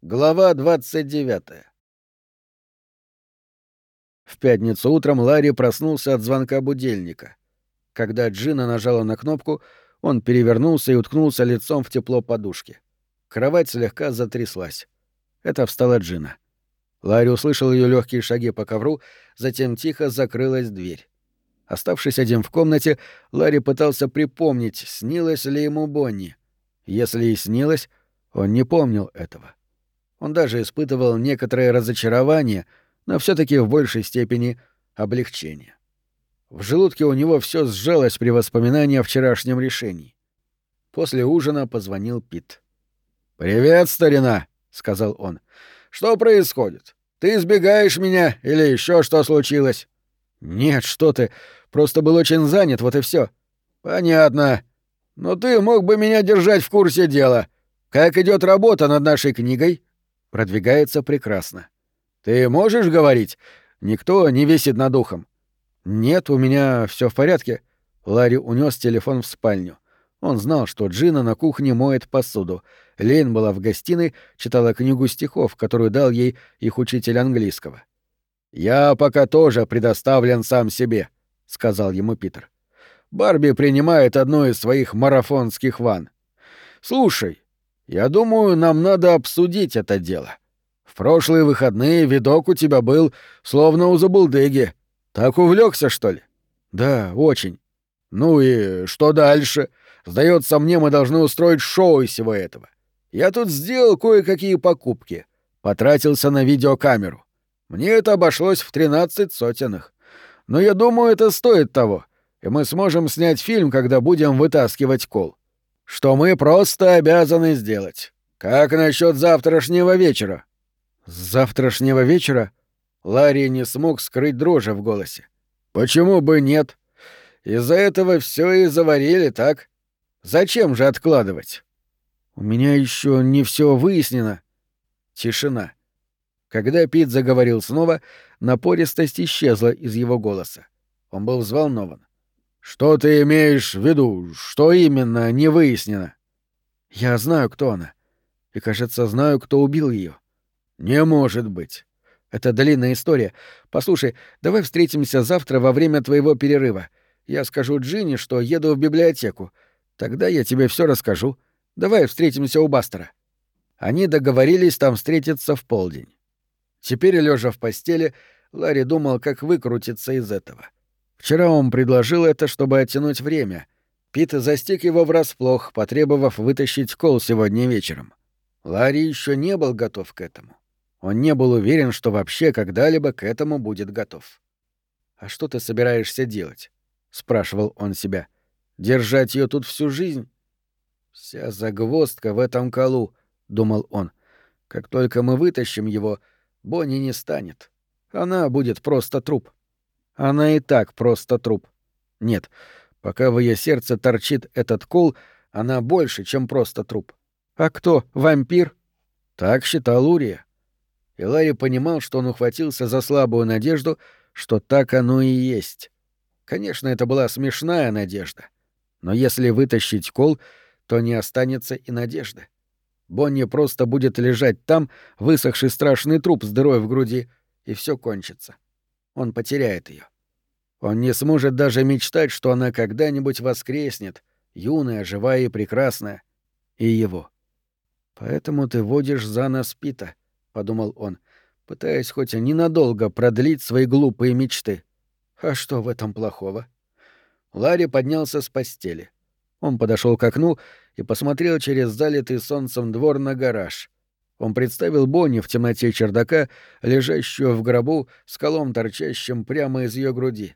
Глава 29. В пятницу утром Ларри проснулся от звонка будильника. Когда Джина нажала на кнопку, он перевернулся и уткнулся лицом в тепло подушки. Кровать слегка затряслась. Это встала Джина. Ларри услышал ее легкие шаги по ковру, затем тихо закрылась дверь. Оставшись один в комнате, Ларри пытался припомнить, снилось ли ему Бонни. Если и снилось, он не помнил этого. Он даже испытывал некоторое разочарование, но все таки в большей степени облегчение. В желудке у него все сжалось при воспоминании о вчерашнем решении. После ужина позвонил Пит. «Привет, старина», — сказал он. «Что происходит? Ты избегаешь меня или еще что случилось?» «Нет, что ты. Просто был очень занят, вот и все. «Понятно. Но ты мог бы меня держать в курсе дела. Как идет работа над нашей книгой?» Продвигается прекрасно. Ты можешь говорить? Никто не висит над ухом. Нет, у меня все в порядке. Ларри унес телефон в спальню. Он знал, что Джина на кухне моет посуду. Лейн была в гостиной, читала книгу стихов, которую дал ей их учитель английского. «Я пока тоже предоставлен сам себе», — сказал ему Питер. «Барби принимает одну из своих марафонских ванн. Слушай, я думаю, нам надо обсудить это дело. В прошлые выходные видок у тебя был словно у забулдыги. Так увлекся, что ли? Да, очень. Ну и что дальше? Сдается мне, мы должны устроить шоу из всего этого. Я тут сделал кое-какие покупки. Потратился на видеокамеру. Мне это обошлось в 13 сотенных. Но я думаю, это стоит того, и мы сможем снять фильм, когда будем вытаскивать кол что мы просто обязаны сделать. Как насчет завтрашнего вечера? завтрашнего вечера? Ларри не смог скрыть дрожи в голосе. Почему бы нет? Из-за этого все и заварили, так? Зачем же откладывать? У меня еще не все выяснено. Тишина. Когда Пит заговорил снова, напористость исчезла из его голоса. Он был взволнован. «Что ты имеешь в виду? Что именно не выяснено?» «Я знаю, кто она. И, кажется, знаю, кто убил ее. «Не может быть. Это длинная история. Послушай, давай встретимся завтра во время твоего перерыва. Я скажу Джинни, что еду в библиотеку. Тогда я тебе все расскажу. Давай встретимся у Бастера». Они договорились там встретиться в полдень. Теперь, лежа в постели, Ларри думал, как выкрутиться из этого. — Вчера он предложил это, чтобы оттянуть время. Пит застиг его врасплох, потребовав вытащить кол сегодня вечером. Ларри еще не был готов к этому. Он не был уверен, что вообще когда-либо к этому будет готов. «А что ты собираешься делать?» — спрашивал он себя. «Держать ее тут всю жизнь?» «Вся загвоздка в этом колу», — думал он. «Как только мы вытащим его, Бонни не станет. Она будет просто труп». Она и так просто труп. Нет, пока в ее сердце торчит этот кол, она больше, чем просто труп. А кто, вампир? Так считал Урия. И Ларри понимал, что он ухватился за слабую надежду, что так оно и есть. Конечно, это была смешная надежда. Но если вытащить кол, то не останется и надежды. Бонни просто будет лежать там, высохший страшный труп с дырой в груди, и все кончится. — он потеряет ее. Он не сможет даже мечтать, что она когда-нибудь воскреснет, юная, живая и прекрасная. И его. «Поэтому ты водишь за нас Пита», — подумал он, пытаясь хоть ненадолго продлить свои глупые мечты. «А что в этом плохого?» Ларри поднялся с постели. Он подошел к окну и посмотрел через залитый солнцем двор на гараж — он представил Бонни в темноте чердака, лежащую в гробу, с колом торчащим прямо из ее груди.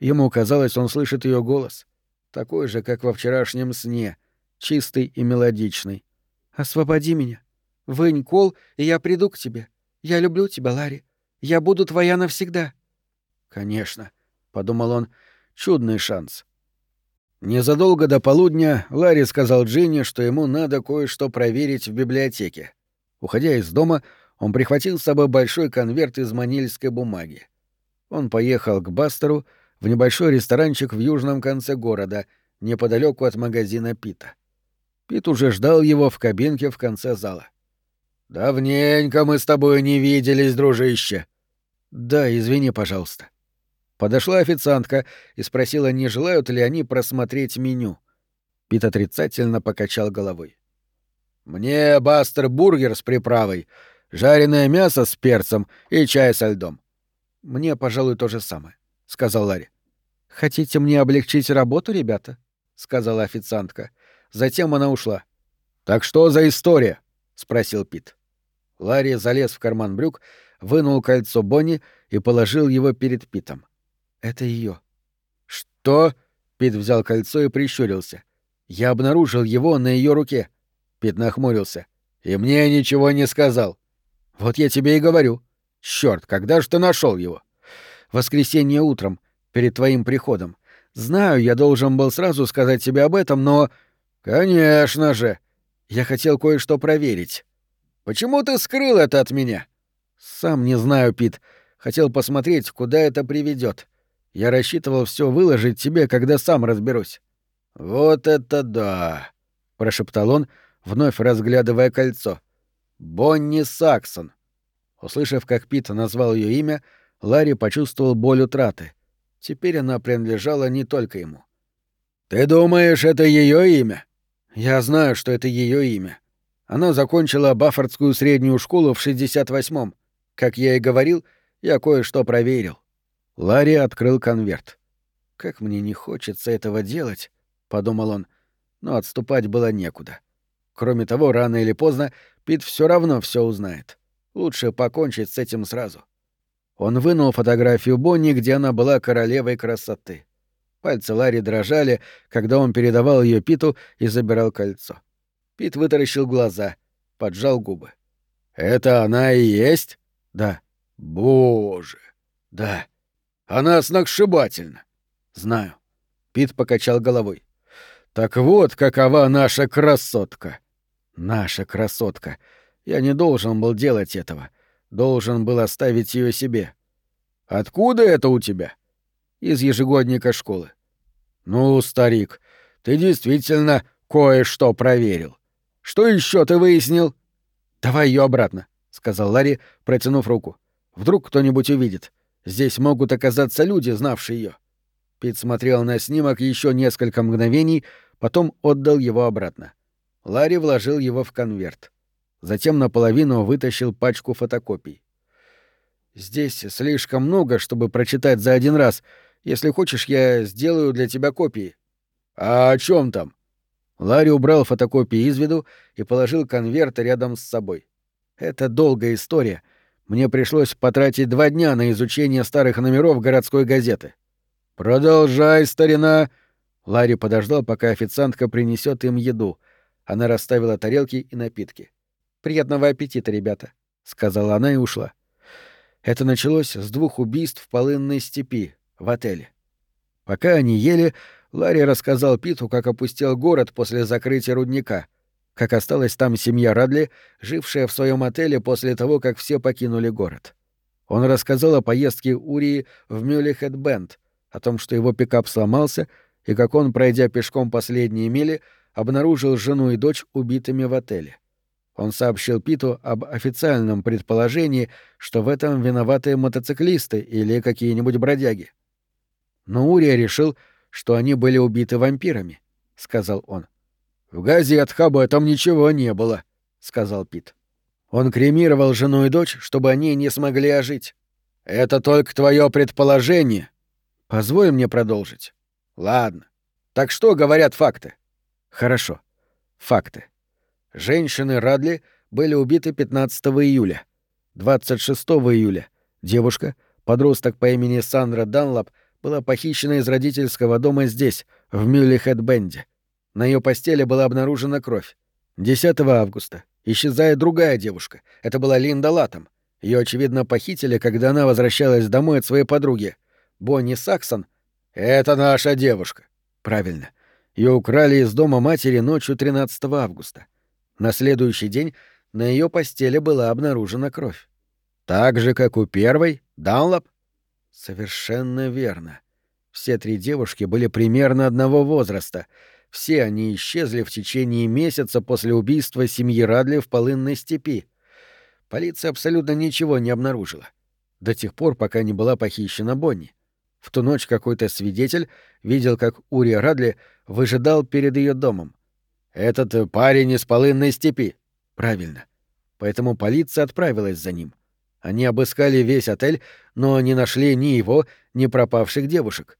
Ему казалось, он слышит ее голос, такой же, как во вчерашнем сне, чистый и мелодичный. «Освободи меня. Вынь кол, и я приду к тебе. Я люблю тебя, Ларри. Я буду твоя навсегда». «Конечно», — подумал он, — «чудный шанс». Незадолго до полудня Ларри сказал Джинни, что ему надо кое-что проверить в библиотеке. Уходя из дома, он прихватил с собой большой конверт из манильской бумаги. Он поехал к Бастеру в небольшой ресторанчик в южном конце города, неподалеку от магазина Пита. Пит уже ждал его в кабинке в конце зала. Давненько мы с тобой не виделись, дружище. Да, извини, пожалуйста. Подошла официантка и спросила, не желают ли они просмотреть меню. Пит отрицательно покачал головой. «Мне бастер-бургер с приправой, жареное мясо с перцем и чай со льдом». «Мне, пожалуй, то же самое», — сказал Ларри. «Хотите мне облегчить работу, ребята?» — сказала официантка. Затем она ушла. «Так что за история?» — спросил Пит. Ларри залез в карман брюк, вынул кольцо Бонни и положил его перед Питом. «Это ее. «Что?» — Пит взял кольцо и прищурился. «Я обнаружил его на ее руке». Пит нахмурился. «И мне ничего не сказал». «Вот я тебе и говорю. Черт, когда же ты нашел его?» «Воскресенье утром, перед твоим приходом. Знаю, я должен был сразу сказать тебе об этом, но...» «Конечно же!» «Я хотел кое-что проверить». Почему ты скрыл это от меня? Сам не знаю, Пит. Хотел посмотреть, куда это приведет. Я рассчитывал все выложить тебе, когда сам разберусь. Вот это да, прошептал он, вновь разглядывая кольцо. Бонни Саксон. Услышав, как Пит назвал ее имя, Ларри почувствовал боль утраты. Теперь она принадлежала не только ему. Ты думаешь, это ее имя? Я знаю, что это ее имя. Она закончила Баффордскую среднюю школу в 68-м. Как я и говорил, я кое-что проверил. Ларри открыл конверт. «Как мне не хочется этого делать», — подумал он, но отступать было некуда. Кроме того, рано или поздно Пит все равно все узнает. Лучше покончить с этим сразу. Он вынул фотографию Бонни, где она была королевой красоты. Пальцы Ларри дрожали, когда он передавал ее Питу и забирал кольцо. Пит вытаращил глаза, поджал губы. «Это она и есть?» «Да». «Боже!» «Да». «Она сногсшибательна». «Знаю». Пит покачал головой. «Так вот, какова наша красотка!» «Наша красотка. Я не должен был делать этого. Должен был оставить ее себе». «Откуда это у тебя?» «Из ежегодника школы». «Ну, старик, ты действительно кое-что проверил. Что еще ты выяснил? Давай ее обратно, сказал Ларри, протянув руку. Вдруг кто-нибудь увидит. Здесь могут оказаться люди, знавшие ее. Пит смотрел на снимок еще несколько мгновений, потом отдал его обратно. Ларри вложил его в конверт. Затем наполовину вытащил пачку фотокопий. «Здесь слишком много, чтобы прочитать за один раз. Если хочешь, я сделаю для тебя копии». «А о чем там?» Ларри убрал фотокопии из виду и положил конверт рядом с собой. Это долгая история. Мне пришлось потратить два дня на изучение старых номеров городской газеты. Продолжай, старина. Ларри подождал, пока официантка принесет им еду. Она расставила тарелки и напитки. Приятного аппетита, ребята, сказала она и ушла. Это началось с двух убийств в полынной степи в отеле. Пока они ели, Ларри рассказал Питу, как опустел город после закрытия рудника, как осталась там семья Радли, жившая в своем отеле после того, как все покинули город. Он рассказал о поездке Урии в Мюллихед-Бенд, о том, что его пикап сломался, и как он, пройдя пешком последние мили, обнаружил жену и дочь убитыми в отеле. Он сообщил Питу об официальном предположении, что в этом виноваты мотоциклисты или какие-нибудь бродяги. Но Урия решил, что они были убиты вампирами, сказал он. В газетах об этом ничего не было, сказал Пит. Он кремировал жену и дочь, чтобы они не смогли ожить. Это только твое предположение. Позволь мне продолжить. Ладно. Так что говорят факты? Хорошо. Факты. Женщины Радли были убиты 15 июля. 26 июля девушка, подросток по имени Сандра Данлап, была похищена из родительского дома здесь, в Мюллихед-Бенде. На ее постели была обнаружена кровь. 10 августа исчезает другая девушка. Это была Линда Латом. Ее, очевидно, похитили, когда она возвращалась домой от своей подруги. Бонни Саксон — это наша девушка. Правильно. Ее украли из дома матери ночью 13 августа. На следующий день на ее постели была обнаружена кровь. Так же, как у первой, Данлоп? Совершенно верно. Все три девушки были примерно одного возраста. Все они исчезли в течение месяца после убийства семьи Радли в полынной степи. Полиция абсолютно ничего не обнаружила. До тех пор, пока не была похищена Бонни. В ту ночь какой-то свидетель видел, как Урия Радли выжидал перед ее домом. «Этот парень из полынной степи». «Правильно. Поэтому полиция отправилась за ним. Они обыскали весь отель, но не нашли ни его, ни пропавших девушек.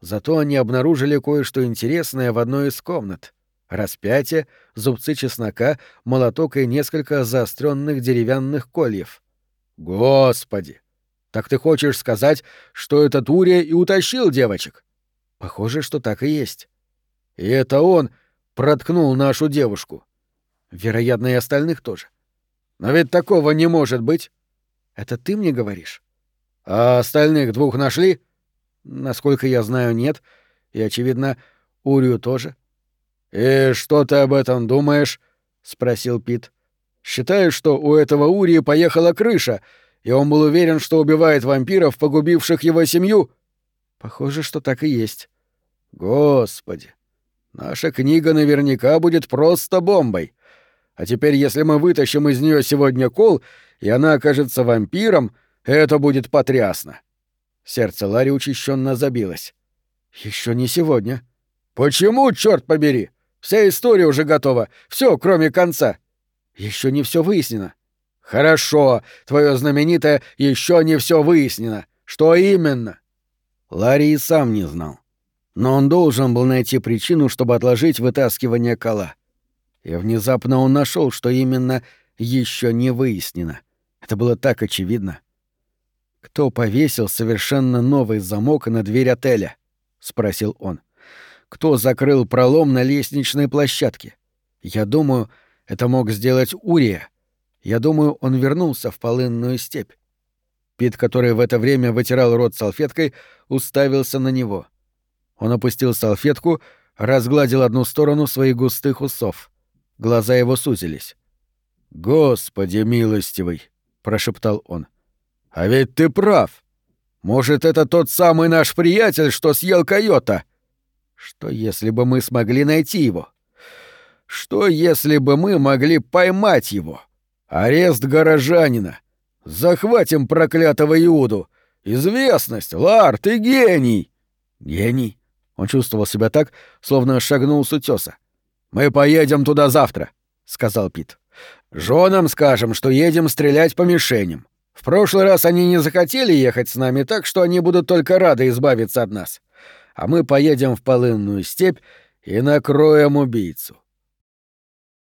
Зато они обнаружили кое-что интересное в одной из комнат. Распятие, зубцы чеснока, молоток и несколько заостренных деревянных кольев. Господи! Так ты хочешь сказать, что этот Урия и утащил девочек? Похоже, что так и есть. И это он проткнул нашу девушку. Вероятно, и остальных тоже. Но ведь такого не может быть. Это ты мне говоришь? А остальных двух нашли? Насколько я знаю, нет. И, очевидно, Урию тоже. «И что ты об этом думаешь?» — спросил Пит. «Считаешь, что у этого Урии поехала крыша, и он был уверен, что убивает вампиров, погубивших его семью?» «Похоже, что так и есть». «Господи! Наша книга наверняка будет просто бомбой. А теперь, если мы вытащим из нее сегодня кол, и она окажется вампиром, это будет потрясно». Сердце Ларри учащенно забилось. Еще не сегодня. Почему, черт побери? Вся история уже готова. Все, кроме конца. Еще не все выяснено. Хорошо, твое знаменитое еще не все выяснено. Что именно? Ларри и сам не знал. Но он должен был найти причину, чтобы отложить вытаскивание кола. И внезапно он нашел, что именно еще не выяснено. Это было так очевидно. Кто повесил совершенно новый замок на дверь отеля? спросил он. — кто закрыл пролом на лестничной площадке. Я думаю, это мог сделать Урия. Я думаю, он вернулся в полынную степь. Пит, который в это время вытирал рот салфеткой, уставился на него. Он опустил салфетку, разгладил одну сторону своих густых усов. Глаза его сузились. «Господи милостивый!» — прошептал он. «А ведь ты прав! Может, это тот самый наш приятель, что съел койота?» Что если бы мы смогли найти его? Что если бы мы могли поймать его? Арест горожанина. Захватим проклятого Иуду. Известность, Лар, ты гений. Гений. Он чувствовал себя так, словно шагнул с утеса. Мы поедем туда завтра, сказал Пит. Женам скажем, что едем стрелять по мишеням. В прошлый раз они не захотели ехать с нами, так что они будут только рады избавиться от нас а мы поедем в полынную степь и накроем убийцу.